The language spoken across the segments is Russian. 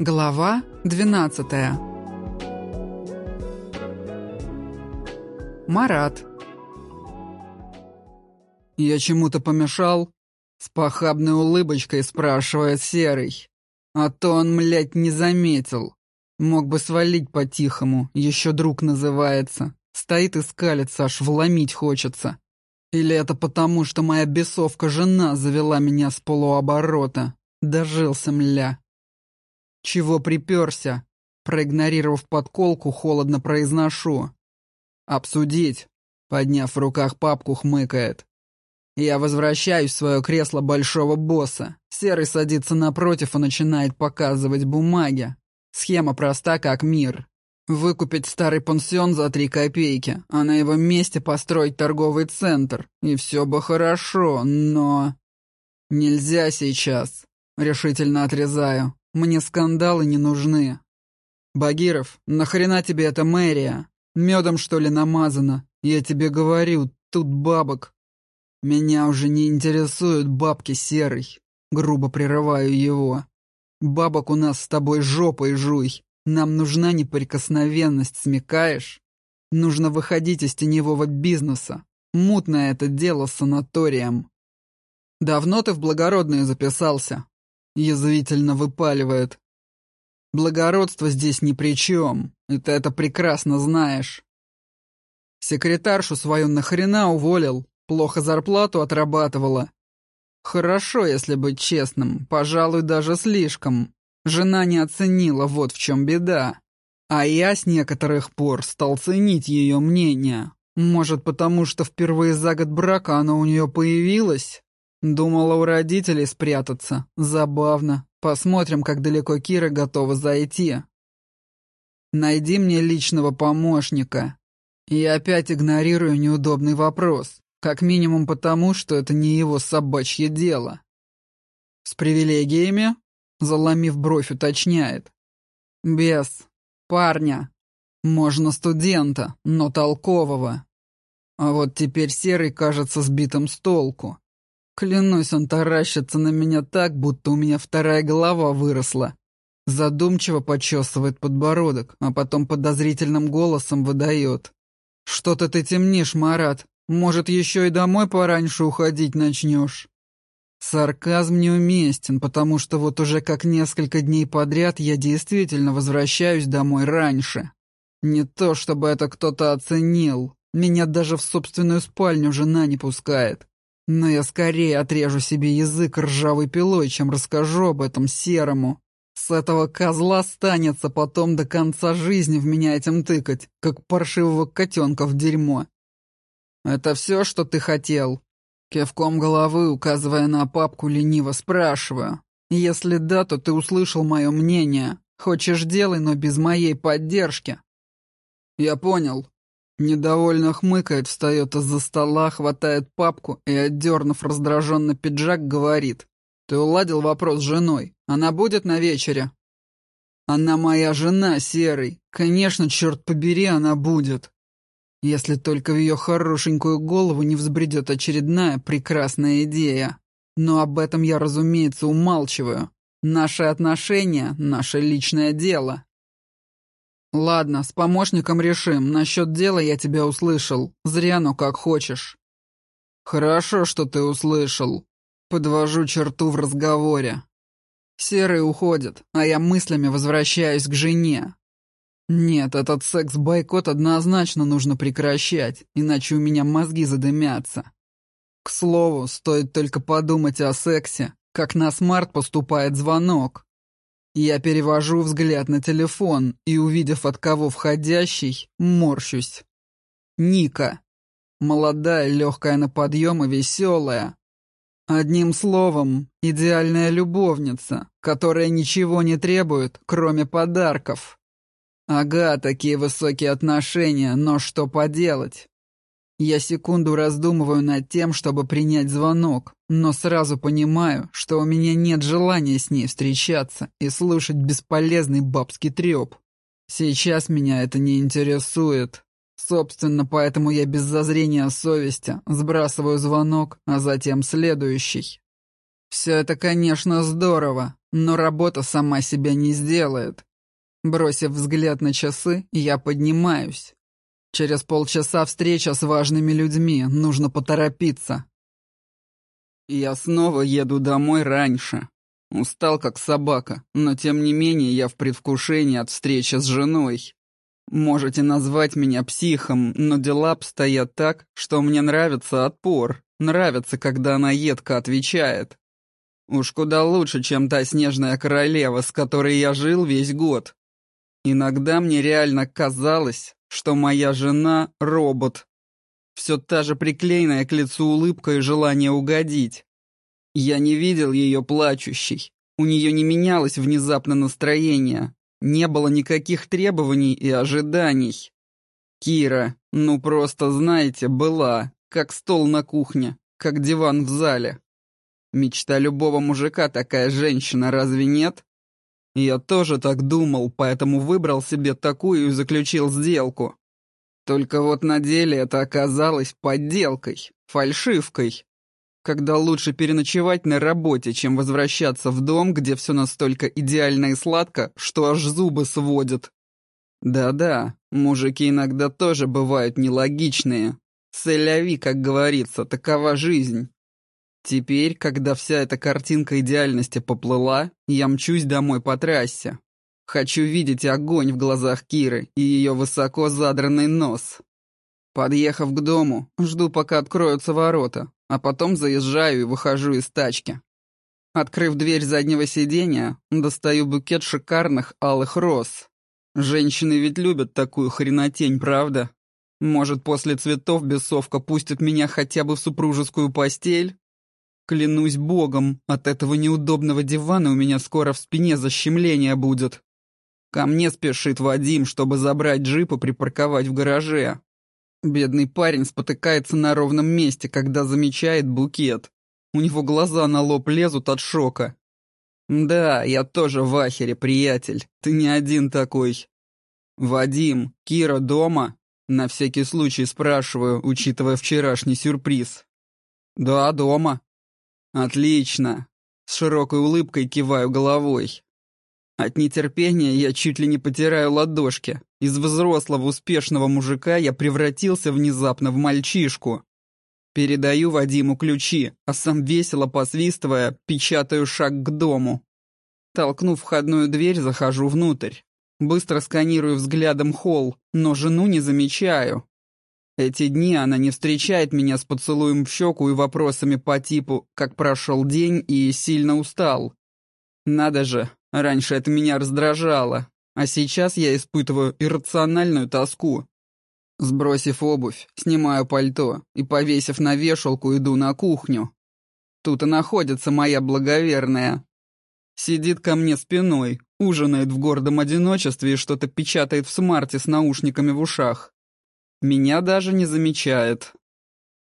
Глава 12 Марат «Я чему-то помешал?» С похабной улыбочкой спрашивает Серый. А то он, млядь, не заметил. Мог бы свалить по-тихому, еще друг называется. Стоит и скалится, аж вломить хочется. Или это потому, что моя бесовка жена завела меня с полуоборота? Дожился, мля. Чего приперся? Проигнорировав подколку, холодно произношу. «Обсудить», — подняв в руках папку, хмыкает. Я возвращаюсь в свое кресло большого босса. Серый садится напротив и начинает показывать бумаги. Схема проста, как мир. Выкупить старый пансион за три копейки, а на его месте построить торговый центр. И все бы хорошо, но... Нельзя сейчас. Решительно отрезаю. Мне скандалы не нужны. Багиров, нахрена тебе эта мэрия? Медом, что ли, намазано? Я тебе говорю, тут бабок. Меня уже не интересуют бабки серый. Грубо прерываю его. Бабок у нас с тобой жопой жуй. Нам нужна неприкосновенность, смекаешь? Нужно выходить из теневого бизнеса. Мутное это дело с санаторием. Давно ты в благородные записался? Язвительно выпаливает. Благородство здесь ни при чем, и ты это прекрасно знаешь. Секретаршу свою нахрена уволил, плохо зарплату отрабатывала. Хорошо, если быть честным, пожалуй, даже слишком. Жена не оценила, вот в чем беда. А я с некоторых пор стал ценить ее мнение. Может, потому что впервые за год брака оно у нее появилось? Думала у родителей спрятаться. Забавно. Посмотрим, как далеко Кира готова зайти. Найди мне личного помощника. Я опять игнорирую неудобный вопрос. Как минимум потому, что это не его собачье дело. С привилегиями? Заломив бровь, уточняет. Без. Парня. Можно студента, но толкового. А вот теперь Серый кажется сбитым с толку. Клянусь, он таращится на меня так, будто у меня вторая голова выросла. Задумчиво почесывает подбородок, а потом подозрительным голосом выдает. «Что-то ты темнишь, Марат. Может, еще и домой пораньше уходить начнешь?» Сарказм неуместен, потому что вот уже как несколько дней подряд я действительно возвращаюсь домой раньше. Не то, чтобы это кто-то оценил. Меня даже в собственную спальню жена не пускает. Но я скорее отрежу себе язык ржавой пилой, чем расскажу об этом серому. С этого козла станется потом до конца жизни в меня этим тыкать, как паршивого котенка в дерьмо. «Это все, что ты хотел?» Кивком головы, указывая на папку, лениво спрашиваю. «Если да, то ты услышал мое мнение. Хочешь — делай, но без моей поддержки». «Я понял». Недовольно хмыкает, встает из-за стола, хватает папку и, отдернув раздраженно пиджак, говорит. «Ты уладил вопрос с женой. Она будет на вечере?» «Она моя жена, Серый. Конечно, черт побери, она будет. Если только в ее хорошенькую голову не взбредет очередная прекрасная идея. Но об этом я, разумеется, умалчиваю. Наши отношения — наше личное дело. Ладно, с помощником решим. Насчет дела я тебя услышал. Зря, но как хочешь. Хорошо, что ты услышал. Подвожу черту в разговоре. Серый уходит, а я мыслями возвращаюсь к жене, нет, этот секс-бойкот однозначно нужно прекращать, иначе у меня мозги задымятся. К слову, стоит только подумать о сексе, как на смарт поступает звонок. Я перевожу взгляд на телефон и, увидев от кого входящий, морщусь. Ника. Молодая, легкая на подъем и веселая. Одним словом, идеальная любовница, которая ничего не требует, кроме подарков. Ага, такие высокие отношения, но что поделать? Я секунду раздумываю над тем, чтобы принять звонок, но сразу понимаю, что у меня нет желания с ней встречаться и слушать бесполезный бабский треп. Сейчас меня это не интересует. Собственно, поэтому я без зазрения совести сбрасываю звонок, а затем следующий. Все это, конечно, здорово, но работа сама себя не сделает. Бросив взгляд на часы, я поднимаюсь. Через полчаса встреча с важными людьми, нужно поторопиться. Я снова еду домой раньше. Устал как собака, но тем не менее я в предвкушении от встречи с женой. Можете назвать меня психом, но дела обстоят так, что мне нравится отпор, нравится, когда она едко отвечает. Уж куда лучше, чем та снежная королева, с которой я жил весь год. Иногда мне реально казалось, что моя жена — робот. Все та же приклеенная к лицу улыбка и желание угодить. Я не видел ее плачущей. У нее не менялось внезапно настроение. Не было никаких требований и ожиданий. Кира, ну просто, знаете, была, как стол на кухне, как диван в зале. Мечта любого мужика такая женщина, разве нет? Я тоже так думал, поэтому выбрал себе такую и заключил сделку. Только вот на деле это оказалось подделкой, фальшивкой. Когда лучше переночевать на работе, чем возвращаться в дом, где все настолько идеально и сладко, что аж зубы сводят. Да-да, мужики иногда тоже бывают нелогичные. Селяви, как говорится, такова жизнь. Теперь, когда вся эта картинка идеальности поплыла, я мчусь домой по трассе. Хочу видеть огонь в глазах Киры и ее высоко задранный нос. Подъехав к дому, жду, пока откроются ворота, а потом заезжаю и выхожу из тачки. Открыв дверь заднего сиденья, достаю букет шикарных алых роз. Женщины ведь любят такую хренотень, правда? Может, после цветов бесовка пустит меня хотя бы в супружескую постель? Клянусь богом, от этого неудобного дивана у меня скоро в спине защемление будет. Ко мне спешит Вадим, чтобы забрать джип и припарковать в гараже. Бедный парень спотыкается на ровном месте, когда замечает букет. У него глаза на лоб лезут от шока. «Да, я тоже в ахере, приятель. Ты не один такой». «Вадим, Кира дома?» На всякий случай спрашиваю, учитывая вчерашний сюрприз. «Да, дома», «Отлично!» С широкой улыбкой киваю головой. От нетерпения я чуть ли не потираю ладошки. Из взрослого успешного мужика я превратился внезапно в мальчишку. Передаю Вадиму ключи, а сам весело посвистывая, печатаю шаг к дому. Толкнув входную дверь, захожу внутрь. Быстро сканирую взглядом холл, но жену не замечаю. Эти дни она не встречает меня с поцелуем в щеку и вопросами по типу «как прошел день» и «сильно устал». Надо же, раньше это меня раздражало, а сейчас я испытываю иррациональную тоску. Сбросив обувь, снимаю пальто и, повесив на вешалку, иду на кухню. Тут и находится моя благоверная. Сидит ко мне спиной, ужинает в гордом одиночестве и что-то печатает в смарте с наушниками в ушах. Меня даже не замечает.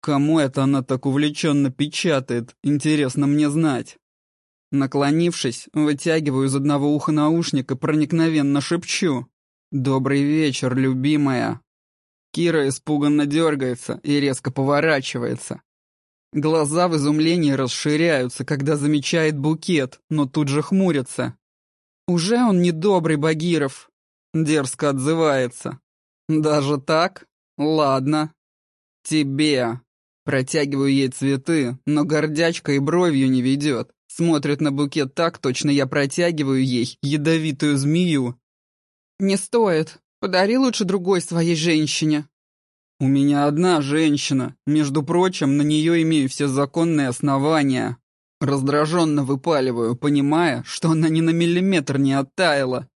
Кому это она так увлеченно печатает, интересно мне знать. Наклонившись, вытягиваю из одного уха наушник и проникновенно шепчу. «Добрый вечер, любимая». Кира испуганно дергается и резко поворачивается. Глаза в изумлении расширяются, когда замечает букет, но тут же хмурится. «Уже он недобрый, Багиров», — дерзко отзывается. «Даже так?» «Ладно. Тебе». Протягиваю ей цветы, но гордячка и бровью не ведет. Смотрит на букет так, точно я протягиваю ей ядовитую змею. «Не стоит. Подари лучше другой своей женщине». «У меня одна женщина. Между прочим, на нее имею все законные основания». Раздраженно выпаливаю, понимая, что она ни на миллиметр не оттаяла.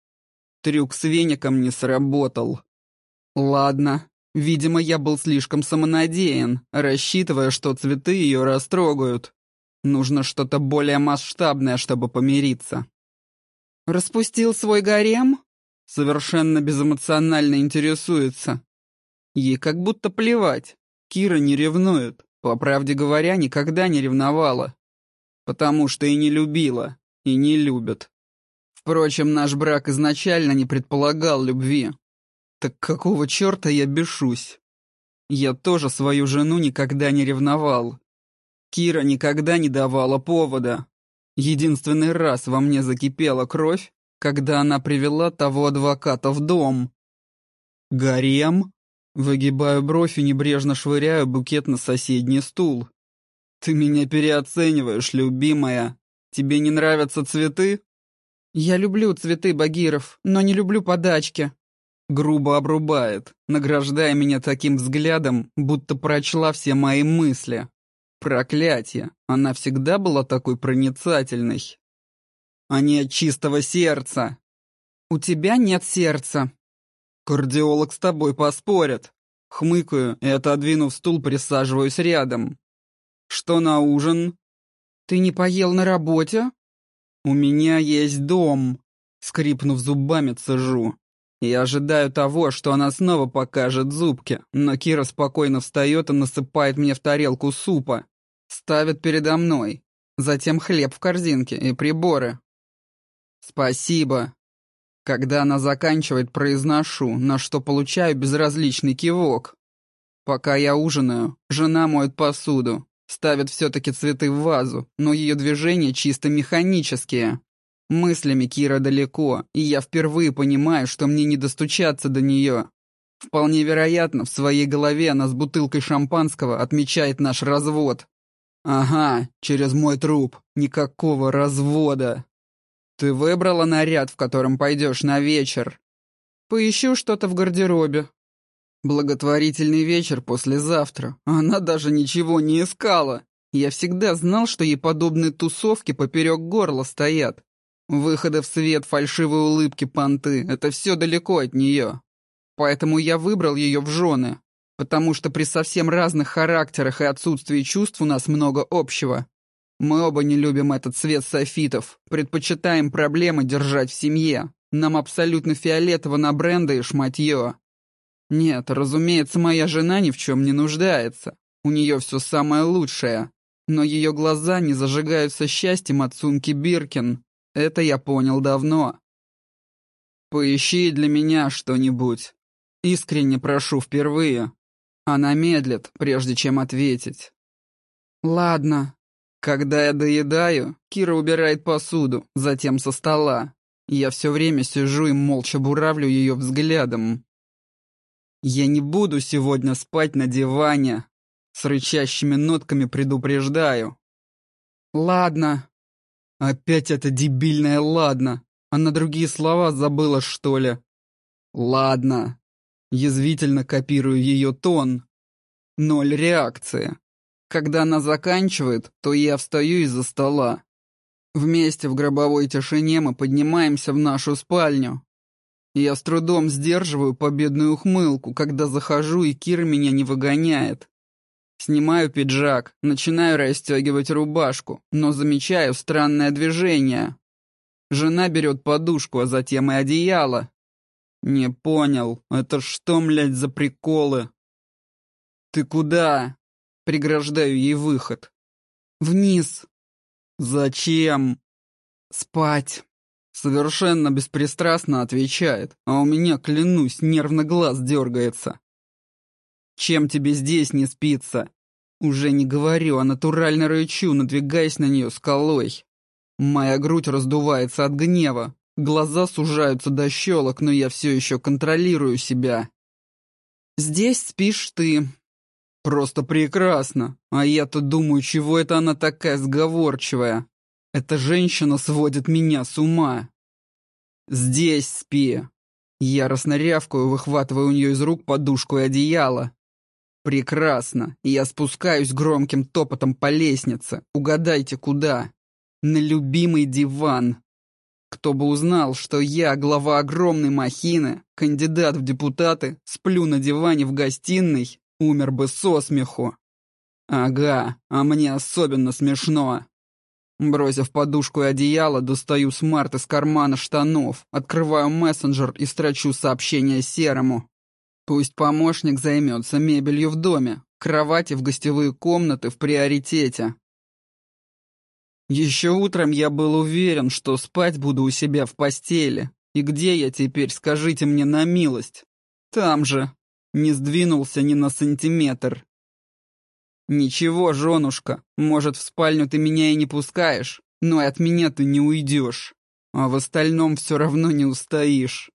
Трюк с веником не сработал. «Ладно, Видимо, я был слишком самонадеян, рассчитывая, что цветы ее растрогают. Нужно что-то более масштабное, чтобы помириться. «Распустил свой гарем?» Совершенно безэмоционально интересуется. Ей как будто плевать. Кира не ревнует. По правде говоря, никогда не ревновала. Потому что и не любила, и не любит. Впрочем, наш брак изначально не предполагал любви. Так какого черта я бешусь? Я тоже свою жену никогда не ревновал. Кира никогда не давала повода. Единственный раз во мне закипела кровь, когда она привела того адвоката в дом. Гарем? Выгибаю бровь и небрежно швыряю букет на соседний стул. Ты меня переоцениваешь, любимая. Тебе не нравятся цветы? Я люблю цветы, Багиров, но не люблю подачки. Грубо обрубает, награждая меня таким взглядом, будто прочла все мои мысли. Проклятие, она всегда была такой проницательной. А не от чистого сердца. У тебя нет сердца. Кардиолог с тобой поспорит. Хмыкаю и, отодвинув стул, присаживаюсь рядом. Что на ужин? Ты не поел на работе? У меня есть дом. Скрипнув зубами, цежу. Я ожидаю того, что она снова покажет зубки, но Кира спокойно встает и насыпает мне в тарелку супа. Ставит передо мной. Затем хлеб в корзинке и приборы. Спасибо. Когда она заканчивает, произношу, на что получаю безразличный кивок. Пока я ужинаю, жена моет посуду, ставит все-таки цветы в вазу, но ее движения чисто механические. Мыслями Кира далеко, и я впервые понимаю, что мне не достучаться до нее. Вполне вероятно, в своей голове она с бутылкой шампанского отмечает наш развод. Ага, через мой труп. Никакого развода. Ты выбрала наряд, в котором пойдешь на вечер? Поищу что-то в гардеробе. Благотворительный вечер послезавтра. Она даже ничего не искала. Я всегда знал, что ей подобные тусовки поперек горла стоят. Выходы в свет, фальшивые улыбки, понты — это все далеко от нее. Поэтому я выбрал ее в жены, потому что при совсем разных характерах и отсутствии чувств у нас много общего. Мы оба не любим этот цвет софитов, предпочитаем проблемы держать в семье. Нам абсолютно фиолетово на бренды и шматье. Нет, разумеется, моя жена ни в чем не нуждается. У нее все самое лучшее. Но ее глаза не зажигаются счастьем от сумки Биркин, это я понял давно. Поищи для меня что-нибудь. Искренне прошу впервые. Она медлит, прежде чем ответить. Ладно. Когда я доедаю, Кира убирает посуду, затем со стола. Я все время сижу и молча буравлю ее взглядом. Я не буду сегодня спать на диване. С рычащими нотками предупреждаю. Ладно, Опять это дебильное «ладно». А на другие слова забыла, что ли? «Ладно». Язвительно копирую ее тон. Ноль реакции. Когда она заканчивает, то я встаю из-за стола. Вместе в гробовой тишине мы поднимаемся в нашу спальню. Я с трудом сдерживаю победную ухмылку, когда захожу, и Кир меня не выгоняет. Снимаю пиджак, начинаю расстегивать рубашку, но замечаю странное движение. Жена берет подушку, а затем и одеяло. Не понял, это что, млядь, за приколы? Ты куда? Преграждаю ей выход. Вниз. Зачем? Спать. Совершенно беспристрастно отвечает, а у меня, клянусь, нервно глаз дергается. Чем тебе здесь не спится? Уже не говорю, а натурально рычу, надвигаясь на нее скалой. Моя грудь раздувается от гнева, глаза сужаются до щелок, но я все еще контролирую себя. Здесь спишь ты. Просто прекрасно. А я-то думаю, чего это она такая сговорчивая? Эта женщина сводит меня с ума. Здесь спи. Яростно рявкаю, выхватывая у нее из рук подушку и одеяло. Прекрасно. Я спускаюсь громким топотом по лестнице. Угадайте, куда? На любимый диван. Кто бы узнал, что я, глава огромной махины, кандидат в депутаты, сплю на диване в гостиной, умер бы со смеху. Ага, а мне особенно смешно. Бросив подушку и одеяло, достаю смарт из кармана штанов, открываю мессенджер и строчу сообщение Серому. Пусть помощник займется мебелью в доме, кровати в гостевые комнаты в приоритете. Еще утром я был уверен, что спать буду у себя в постели. И где я теперь, скажите мне на милость? Там же. Не сдвинулся ни на сантиметр. Ничего, женушка, может, в спальню ты меня и не пускаешь, но и от меня ты не уйдешь, а в остальном все равно не устоишь.